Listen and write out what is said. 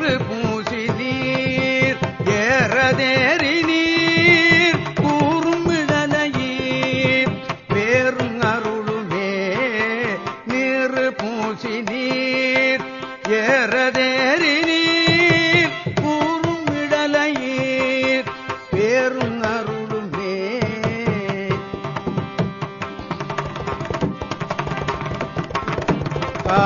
ஏறு பூசி நீர் ஏறதேறி நீர் கூறும் இடலையீர் பேருங்கருளுமே நீர் பூசி நீர்